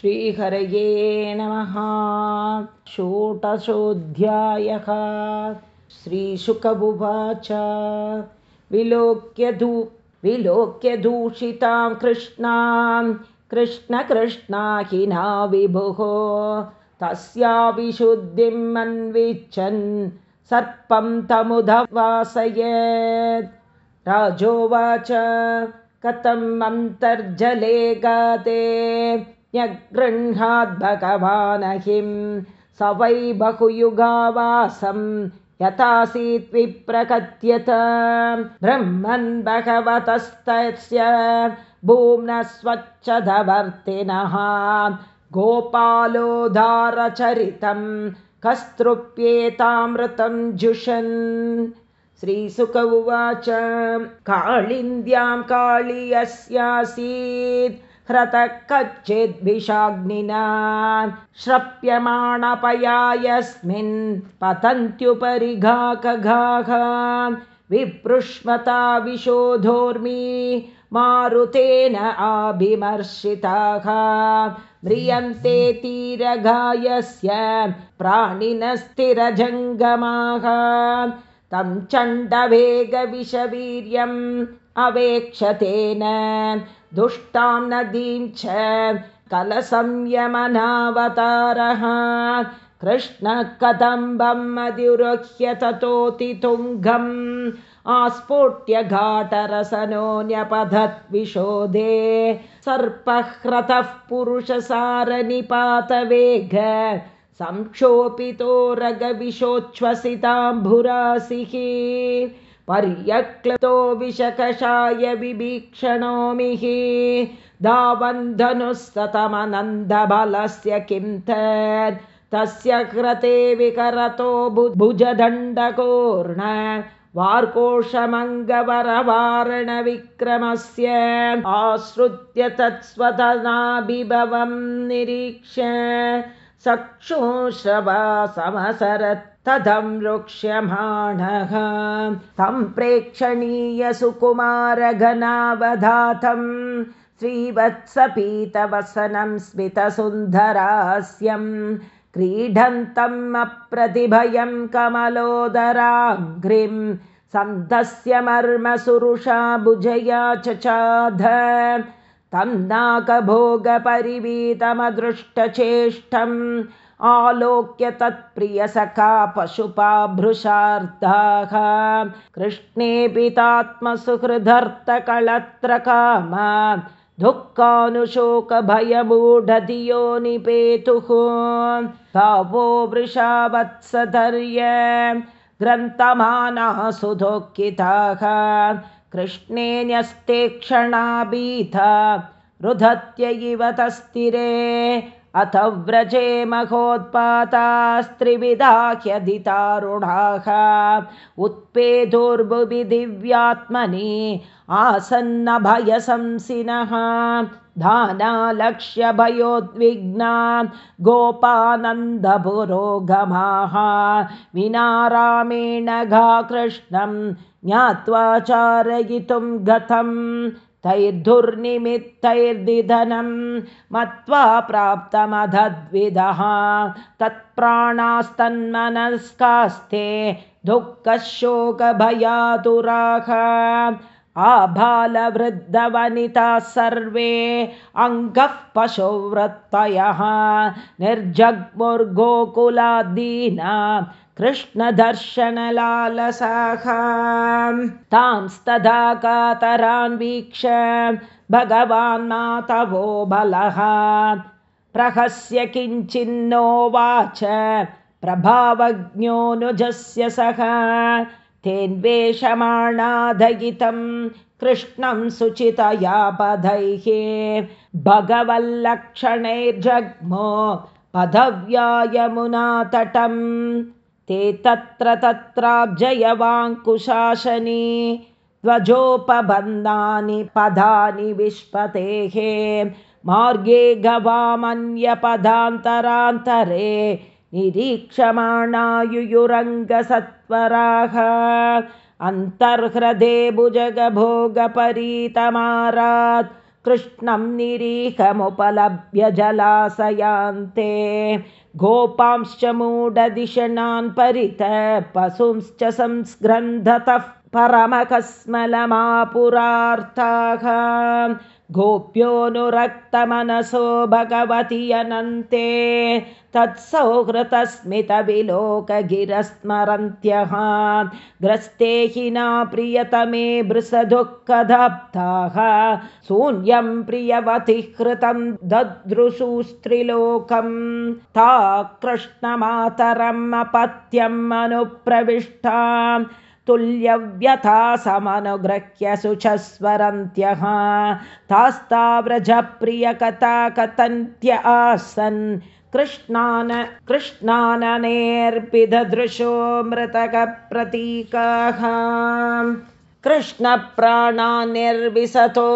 श्रीहरये नमः। षोटशोऽध्यायः श्रीशुक उवाच विलोक्य विलोक्य दूषितां कृष्णां कृष्णकृष्णाहिना विभुः। तस्या विशुद्धिम् अन्विच्छन् सर्पं तमुदवासयेत्। राजोवाच। कथम् अन्तर्जले गाते न्यगृह्णाद्भगवानहिं स वै बहुयुगावासं यथासीत् विप्रकथ्यत। ब्रह्मन् भगवतस्तस्य भूम्नः स्वच्छधवर्तिनः गोपालोदारचरितं कस्तृप्येतामृतं जुषन्। श्रीसुक उवाच काळिन्द्यां काळियस्यासीत् ह्रतः कच्चिद्भिषाग्निना श्रप्यमाणपया यस्मिन् पतन्त्युपरि घाकघाः विपृष्मता विशोधोर्मि मारुतेन आभिमर्शिताः म्रियन्ते तीरघायस्य प्राणिनस्थिरजङ्गमाः तं चण्डवेगविषवीर्यम् अवेक्षतेन दुष्टां नदीं च कलसंयमनावतारः। कृष्णः कदम्बम् मधुरुह्य ततोतितुङ्गम् आस्फोट्य घाटरसनोऽन्यपधद्विशोधे सर्पह्रतः पुरुषसारनिपातवेग संक्षोपितो रगविशोच्छ्वसिताम्भुरासिः पर्यक्लतो विशकषाय विभीक्षणोमिः धावन्धनुः सतमनन्दबलस्य किं तस्य क्रते विकरतो भुजदण्डकोर्ण वार्कोशमङ्गवरवारणविक्रमस्य आश्रुत्य तत्स्वतनाभिभवं निरीक्ष्य। चक्षुश्रवा समसरत् तदं रुक्ष्यमाणः। तं प्रेक्षणीयसुकुमारघनावधातं। श्रीवत्सपीतवसनं स्मितसुन्दरास्यं। क्रीडन्तम् अप्रतिभयं कमलोदराघ्रिं सन्तस्य मर्मसुरुषा भुजया चचाध। तं नाकभोगपरिवीतमदृष्टचेष्टम् आलोक्य तत्प्रियसखा पशुपाभृशार्धाः। कृष्णेऽपितात्मसुहृदर्थकळत्रकामा दुःखानुशोकभयमूढधियो निपेतुः भावो वृषावत्सधर्य। ग्रन्थमानः सुदुःखिताः कृष्णे न्यस्ते क्षणाभीता रुधत्य इव तस्तिरे अथ व्रजे महोत्पातास्त्रिविधाह्यधितारुणाः उत्पेदोर्भुवि दिव्यात्मनि आसन्नभयशंसिनः धानालक्ष्यभयोद्विग्ना गोपानन्दपुरोगमाः। विना रामेण घा कृष्णं ज्ञात्वा चारयितुं गतम् तैर्धुर्निमित्तैर्दिधनं मत्वा प्राप्तमधद्विदः। तत्प्राणास्तन्मनस्कास्ते दुःखशोकभयातुराः आबालवृद्धवनिताः सर्वे अङ्गः पशुवृत्तयः। निर्जग्मुर्गोकुलादीना कृष्णदर्शनलालसाः तांस्तदा कातरान् वीक्ष भगवान् मातवो बलः प्रहस्य किञ्चिन्नोवाच प्रभावज्ञोऽनुजस्य सः तेन्वेषमाणादयितं कृष्णं सुचितया पदैः भगवल्लक्षणैर्जग्मो पदव्यायमुनातटम् ते तत्र तत्राब्जयवाङ्कुशासनी ध्वजोपबन्धानि पदानि विष्पतेः। मार्गे गवामन्यपदान्तरान्तरे निरीक्षमाणायुयुरङ्गसत्वराः। अन्तर्हृदे भुजगभोगपरीतमारात् कृष्णं निरीहमुपलभ्य जलाशयान्ते गोपांश्च मूढदिशनान् परित पशुंश्च संस्ग्रन्थतः परमकस्मलमापुरार्थाः गोप्योऽनुरक्तमनसो भगवति अनन्ते। तत्सौहृतस्मितविलोकगिरस्मरन्त्यः ग्रस्ते हि न प्रियतमे बृसदुःखदप्ताः शून्यं प्रियवति हृतं ददृशुस्त्रिलोकं ता कृष्णमातरम् अपत्यम् अनुप्रविष्टा तुल्यव्यथा समनुगृह्य शुचस्वरन्त्यः तास्ताव्रजप्रियकथा कथन्त्य आसन्। कृष्णान कृष्णाननेऽर्पिदृशो मृतकप्रतीकाः। कृष्णप्राणान्निर्विशतो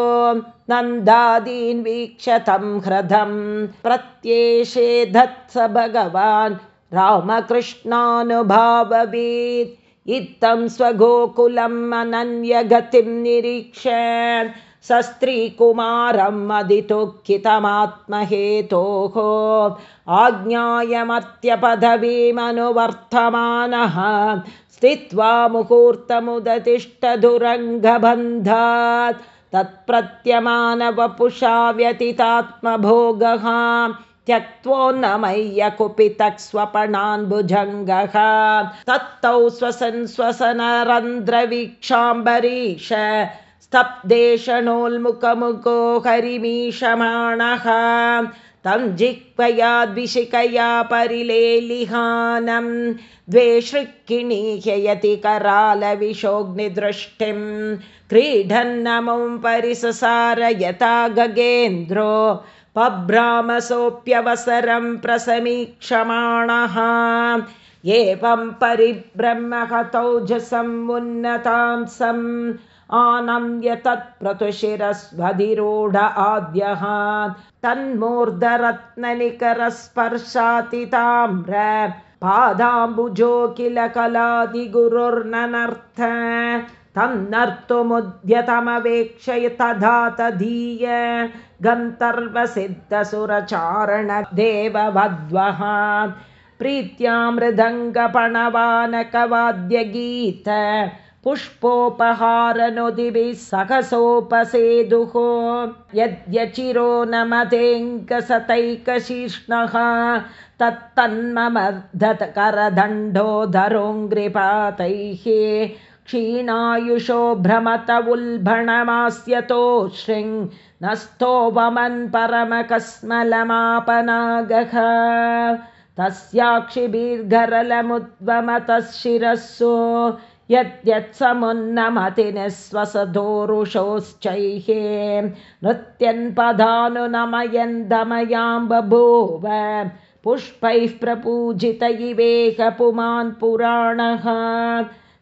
नन्दादीन् वीक्षतं ह्रदं प्रत्येषे धत्स भगवान्। रामकृष्णानुभाववीत् इत्थं स्वगोकुलम् अनन्यगतिं निरीक्ष सस्त्रीकुमारं मदितुःखितमात्महेतोः आज्ञायमर्त्यपदवीमनुवर्तमानः स्थित्वा मुहूर्तमुदतिष्ठदुरङ्गबन्धात् तत्प्रत्यमानवपुषा व्यतितात्मभोगः त्यक्त्वोन्नमय्य कुपितः स्वपणान् भुजङ्गः तत्तौ स्वसन् श्वसनरन्ध्रवीक्षाम्बरीश स्तब्देशनोल्मुखमुखो हरिमीशमाणः। तं जिह्वया परिलेलिहानं द्वे शृक्किणीह्ययति करालविशोऽग्निदृष्टिं क्रीडन्नमुं परिससार यथा गगेन्द्रो पभ्रामसोऽप्यवसरं प्रसमीक्षमाणः। एवं परिब्रह्महतौजसमुन्नतांसम् आनम्य तत्प्रतुशिरस्वधिरूढ आद्यः। तन्मूर्धरत्ननिकरस्पर्शातिताम्र पादाम्बुजो किल कलादिगुरुर्ननर्थ तं नर्तुमुद्यतमवेक्षय तथा तधीय गन्तर्वसिद्धसुरचारणदेववध्वः प्रीत्या मृदङ्गपणवानकवाद्यगीत पुष्पोपहारनुदिभिः सहसोपसेदुः। यद्यचिरो न मतेऽङ्कसतैकशीष्णः तत्तन्ममर्धतकरदण्डोधरोङ्घ्रिपातैः क्षीणायुषो भ्रमत उल्भणमास्यतो शृङ् नस्थो वमन् परमकस्मलमापनागः। तस्याक्षिभिर्गरलमुद्वमतः शिरस्सु यद्यत्समुन्नमति निःश्वसदोरुषोश्चैः नृत्यन्पदानुनमयन् दमयां बभूव पुष्पैः प्रपूजित इवेह पुमान् पुराणः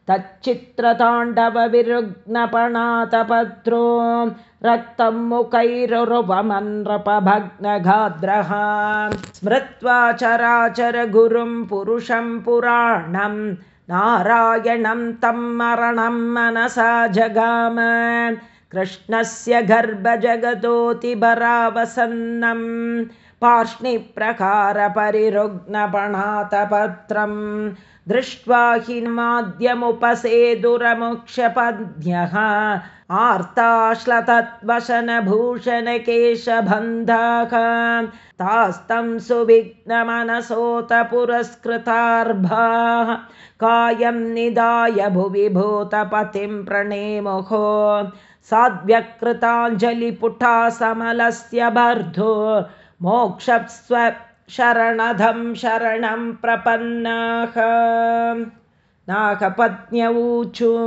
तच्चित्रताण्डवविरुग्नपणातपत्रो रक्तं मुखैरुरुपमन्नृपभग्नघाद्रः स्मृत्वा चराचरगुरुं पुरुषं पुराणं नारायणं तं मरणं मनसा जगाम। कृष्णस्य गर्भजगतोतिभरावसन्नं पार्ष्णिप्रकारपरिरुग्नपणातपत्रम् दृष्ट्वा हि माध्यमुपसेदुरमुक्षपद्यः आर्ताश्लतद्वशनभूषणकेशबन्धाः तास्तं सुविघ्नमनसोत पुरस्कृतार्भाः कायं निदाय भुवि भूतपतिं प्रणेमुहो साद्व्यकृताञ्जलिपुटा समलस्य बर्धो मोक्षस्व शरणधं शरणं प्रपन्नाः। नागपत्न्यवूचू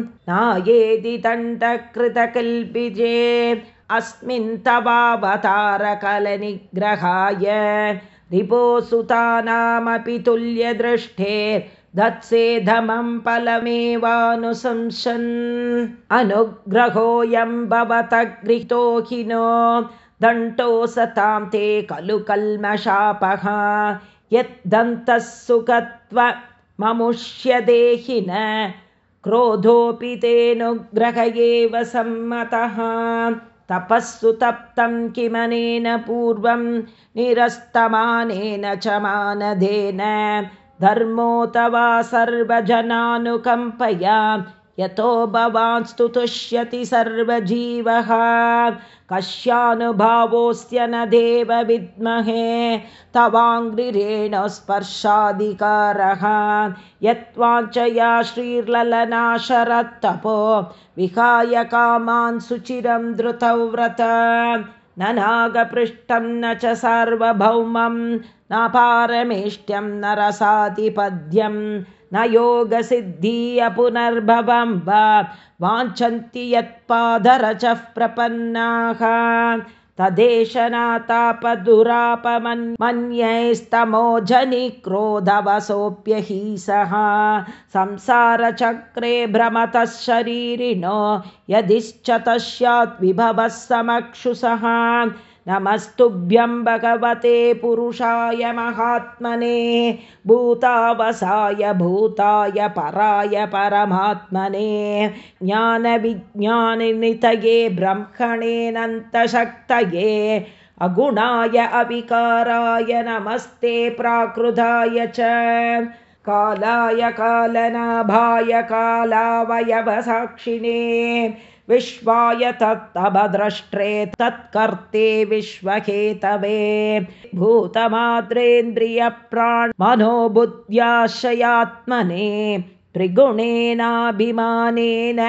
नायेदि दण्डकृतकल्पिजे। अस्मिन् तवावतारकलनिग्रहाय। रिपोसुतानामपि तुल्यदृष्टे। दत्सेधमं फलमेवानुशंसन्। अनुग्रहोऽयं भवत गृहीतो हि नो दण्टो सतां ते खलु कल्मशापः यद्दन्तः सुखत्वममुष्य देहि न। क्रोधोऽपि तेऽनुग्रह एव सम्मतः। तपःसु तप्तं किमनेन पूर्वं निरस्तमानेन च मानदेन। धर्मोऽथवा सर्वजनानुकम्पया यतो भवान् स्तुतुष्यति सर्वजीवः। कस्यानुभावोऽस्य न देव विद्महे तवाङ्घ्रिरेण स्पर्शाधिकारः। यत्त्वाञ्चया श्रीर्ललनाशरत्तपो विहाय कामान् सुचिरं धृतौ व्रत न नागपृष्ठं न च सार्वभौमं न पारमेष्ट्यं न रसातिपद्यं न योगसिद्धीय पुनर्भवं वा वाञ्छन्ति यत्पादरचः प्रपन्नाः। तदेशनातापदुरापमन्यैस्तमोजनिक्रोधवसोऽप्यहि सः। संसारचक्रे भ्रमतः शरीरिणो यदिश्च तस्यात् विभवः समक्षुषः नमस्तुभ्यं भगवते पुरुषाय महात्मने भूतावसाय भूताय पराय परमात्मने ज्ञानविज्ञानितये ब्रह्मणेनन्तशक्तये अगुणाय अविकाराय नमस्ते प्राकृताय च कालाय कालनाभाय कालावयवसाक्षिणे विश्वाय तत्तभद्रष्ट्रे तत्कर्ते विश्वहेतवे भूतमात्रेन्द्रियप्राण मनोबुद्ध्याशयात्मने त्रिगुणेनाभिमानेन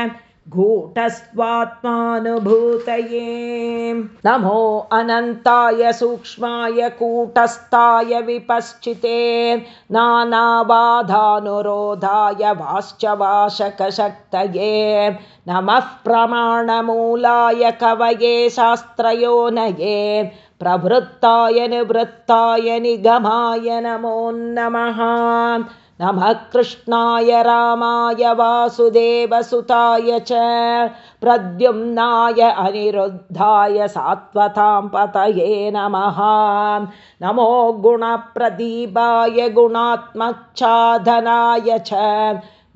घूटस्त्वात्मानुभूतये नमो अनन्ताय सूक्ष्माय कूटस्थाय विपश्चिते। नानाबाधानुरोधाय वाश्च वाशकशक्तये नमः प्रमाणमूलाय कवये शास्त्रयोनये। प्रवृत्ताय निवृत्ताय निगमाय नमो नमः नमः कृष्णाय रामाय वासुदेवसुताय च प्रद्युम्नाय अनिरुद्धाय सात्वतां पतये नमः। नमो गुणप्रदीपाय गुणात्मच्छाधनाय च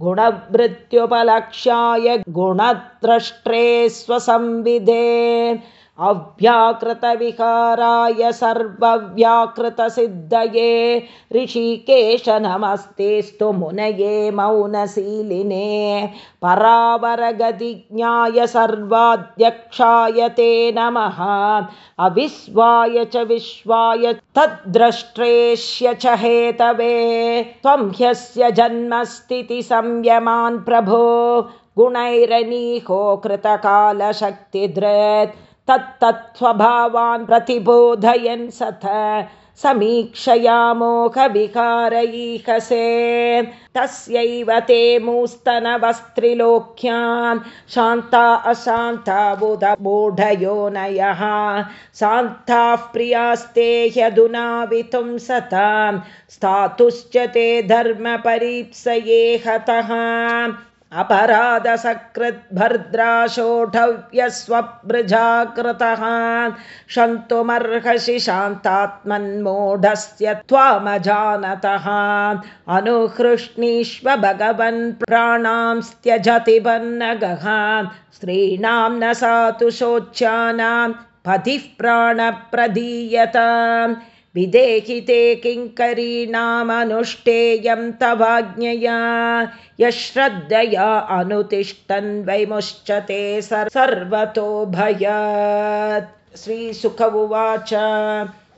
गुणभृत्युपलक्ष्याय गुणद्रष्ट्रे स्वसंविधे अव्याकृतविकाराय सर्वव्याकृतसिद्धये ऋषिकेश नमस्तेस्तु मुनये मौनशीलिने परावरगतिज्ञाय सर्वाध्यक्षाय ते नमः। अविश्वाय च विश्वाय तद्द्रष्ट्रेष्य च हेतवे। त्वं ह्यस्य जन्मस्थितिसंयमान् प्रभो। गुणैरनीहो कृतकालशक्तिधृत् तत्तत्स्वभावान् प्रतिबोधयन् सथ समीक्षयामोघविकारैकसे तस्यैव ते मूस्तनवस्त्रिलोक्यां शान्ता अशान्ता बुधमूढयोनयः शान्ताः प्रियास्ते ह्यधुनावितुं सतां। स्थातुश्च ते धर्मपरीप्सये हतः अपराधसकृद्भर्द्राशोढव्यस्वभृजाकृतः क्षन्तुमर्हसि शान्तात्मन्मोढस्य त्वामजानतः अनुहृष्णीष्व भगवन् प्राणां त्यजति बन्नगः स्त्रीणां न सातु शोच्यानां पतिः प्राणप्रदीयत विदेहि ते किङ्करीणामनुष्ठेयं तवाज्ञया यश्रद्धया अनुतिष्ठन् वैमुश्चते सर्वतो भयात्। श्रीसुख उवाच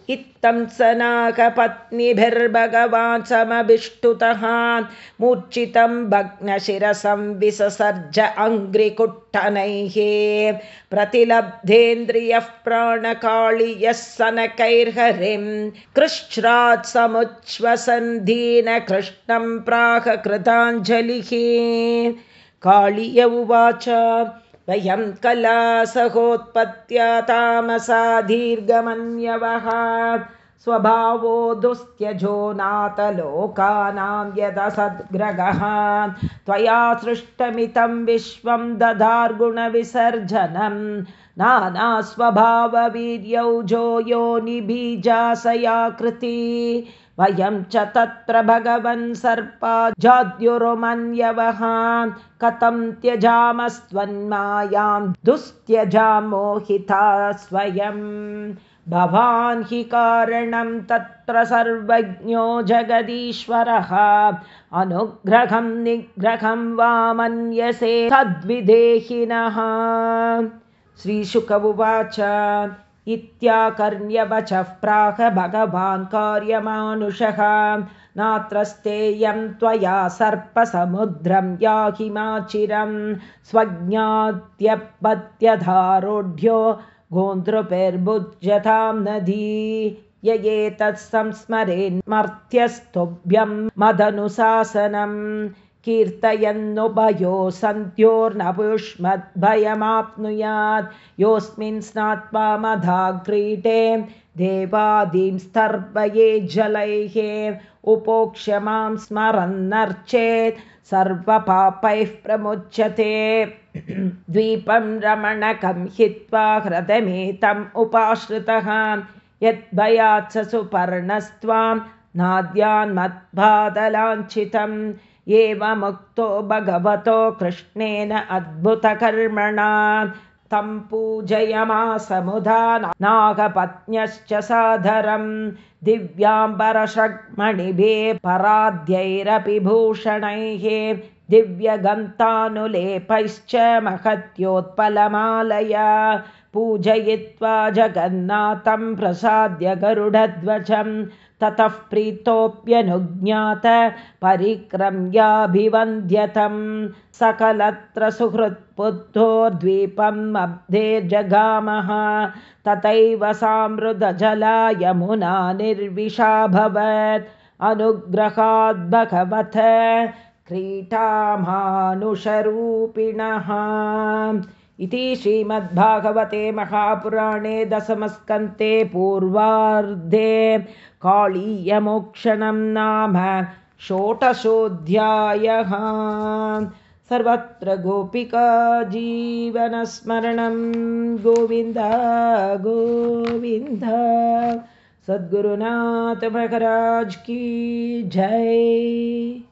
इत्थं स नागपत्नीभिर्भगवान् समभिष्टुतः मूर्छितं भग्नशिरसं विससर्ज अङ्घ्रिकुट्टनैः प्रतिलब्धेन्द्रियः प्राणकाळियः सनकैर्हरिं कृश्रात् समुच्छ्वसन्धीनकृष्णं प्राहकृताञ्जलिः काळिय उवाच वयं कला सहोत्पत्त्या तामसा दीर्घमन्यवः स्वभावो दुस्त्यजो नातलोकानां यदसद्ग्रगः त्वया सृष्टमितं विश्वं दधार्गुणविसर्जनं। नानास्वभाववीर्यौजो योनिबीजासयाकृति वयं च तत्र भगवन् सर्पा जाद्युरुमन्यवः कथं त्यजामस्त्वन्मायां दुस्त्यजामोहिता स्वयम् भवान् हि कारणं तत्र सर्वज्ञो जगदीश्वरः। अनुग्रहं निग्रहं वा मन्यसे तद्विदेहिनः श्रीशुक उवाच इत्याकर्ण्यवचः प्राह भगवान् कार्यमानुषः। नात्रस्तेयं त्वया सर्पसमुद्रं याहिमाचिरं स्वज्ञात्यपत्यधारोढ्यो गोन्तृभिर्भुज्यतां नदी। य एतत् संस्मरेन्मर्त्यस्तुभ्यं मदनुशासनम् कीर्तयन्नुभयो सन्त्योर्नपुष्मद्भयमाप्नुयात् योऽस्मिन् स्नात्वा मधाक्रीटे देवादीं स्तर्पये जलैः उपोक्ष्य मां स्मरन्नर्चेत् सर्वपापैः प्रमुच्यते। द्वीपं रमणकं हित्वा ह्रदमेतम् उपाश्रितः। यद्भयात् स सुपर्णस्त्वां नाद्यान्मद्बादलाञ्छितम् एवमुक्तो भगवतो कृष्णेन अद्भुतकर्मणा तं पूजयमासमुधा नागपत्न्यश्च साधरं दिव्याम्बरषड्मणिभे पराद्यैरपि भूषणैः दिव्यगन्तानुलेपैश्च महत्योत्पलमालया पूजयित्वा जगन्नाथं प्रसाद्य गरुडध्वजं ततः प्रीतोऽप्यनुज्ञात परिक्रम्याभिवन्द्यतं सकलत्र सुहृत्पुद्धोर्द्वीपम् अब्धेर्जगामः तथैव सामृदजला यमुना निर्विशाभवत् अनुग्रहाद्भगवथ क्रीटामानुषरूपिणः इति श्रीमद्भागवते महापुराणे दशमस्कन्ते पूर्वार्धे काळीयमोक्षणं नाम षोटशोऽध्यायः सर्वत्र गोपिका जीवनस्मरणं गोविन्द गोविन्द। सद्गुरुनाथ की जय